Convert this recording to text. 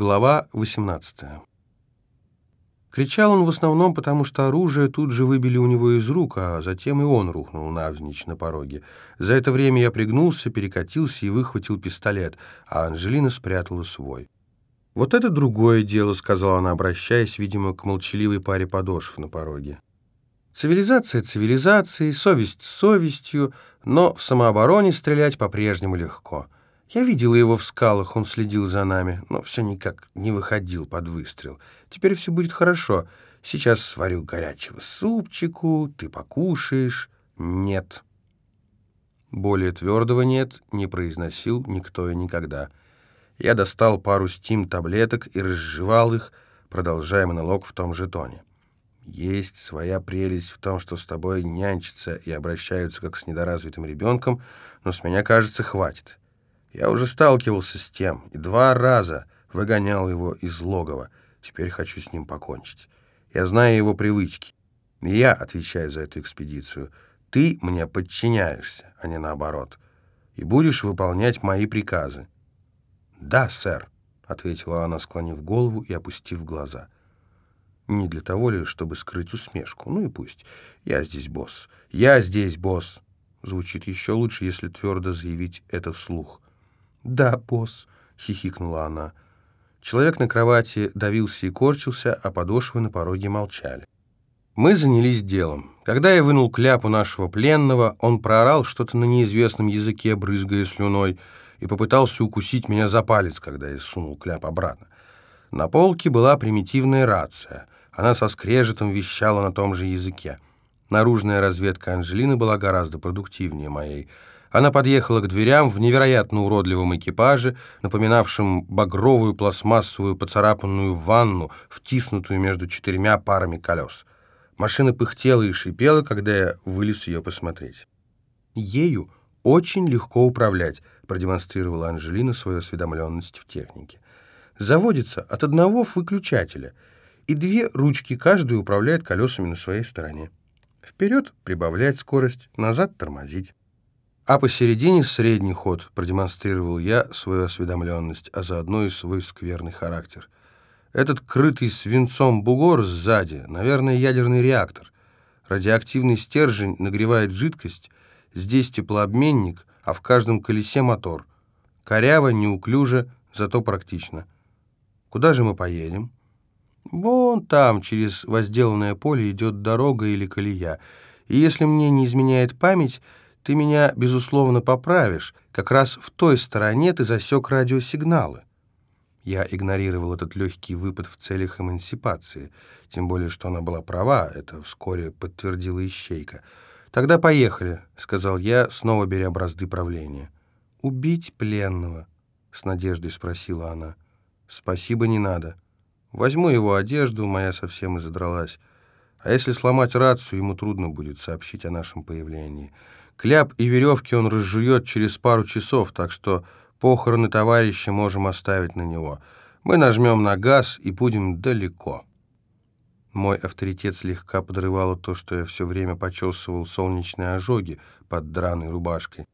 Глава 18. Кричал он в основном потому, что оружие тут же выбили у него из рук, а затем и он рухнул навзничь на пороге. За это время я пригнулся, перекатился и выхватил пистолет, а Анжелина спрятала свой. «Вот это другое дело», — сказала она, обращаясь, видимо, к молчаливой паре подошв на пороге. «Цивилизация цивилизацией, совесть совестью, но в самообороне стрелять по-прежнему легко». Я видела его в скалах, он следил за нами, но все никак не выходил под выстрел. Теперь все будет хорошо. Сейчас сварю горячего супчику, ты покушаешь. Нет. Более твердого «нет» не произносил никто и никогда. Я достал пару стим-таблеток и разжевал их, продолжая монолог в том же тоне. Есть своя прелесть в том, что с тобой нянчатся и обращаются как с недоразвитым ребенком, но с меня, кажется, хватит. Я уже сталкивался с тем и два раза выгонял его из логова. Теперь хочу с ним покончить. Я знаю его привычки. Я отвечаю за эту экспедицию. Ты мне подчиняешься, а не наоборот. И будешь выполнять мои приказы. «Да, сэр», — ответила она, склонив голову и опустив глаза. Не для того ли, чтобы скрыть усмешку. Ну и пусть. Я здесь босс. Я здесь босс. Звучит еще лучше, если твердо заявить это вслух. «Да, босс», — хихикнула она. Человек на кровати давился и корчился, а подошвы на пороге молчали. Мы занялись делом. Когда я вынул кляпу нашего пленного, он проорал что-то на неизвестном языке, брызгая слюной, и попытался укусить меня за палец, когда я сунул кляп обратно. На полке была примитивная рация. Она со скрежетом вещала на том же языке. Наружная разведка Анжелины была гораздо продуктивнее моей — она подъехала к дверям в невероятно уродливом экипаже, напоминавшем багровую пластмассовую поцарапанную ванну, втиснутую между четырьмя парами колес. Машина пыхтела и шипела, когда я вылез ее посмотреть. «Ею очень легко управлять», — продемонстрировала Анжелина свою осведомленность в технике. «Заводится от одного выключателя, и две ручки каждый управляет колесами на своей стороне. Вперед прибавлять скорость, назад тормозить». А посередине средний ход продемонстрировал я свою осведомленность, а заодно и свой скверный характер. Этот крытый свинцом бугор сзади, наверное, ядерный реактор. Радиоактивный стержень нагревает жидкость, здесь теплообменник, а в каждом колесе мотор. Коряво, неуклюже, зато практично. Куда же мы поедем? Вон там, через возделанное поле, идет дорога или колея. И если мне не изменяет память, ты меня, безусловно, поправишь. Как раз в той стороне ты засек радиосигналы». Я игнорировал этот легкий выпад в целях эмансипации, тем более, что она была права, это вскоре подтвердила Ищейка. «Тогда поехали», — сказал я, снова беря бразды правления. «Убить пленного?» — с надеждой спросила она. «Спасибо, не надо. Возьму его одежду, моя совсем и задралась. А если сломать рацию, ему трудно будет сообщить о нашем появлении». Кляп и веревки он разжует через пару часов, так что похороны товарища можем оставить на него. Мы нажмем на газ и будем далеко. Мой авторитет слегка подрывало то, что я все время почесывал солнечные ожоги под драной рубашкой.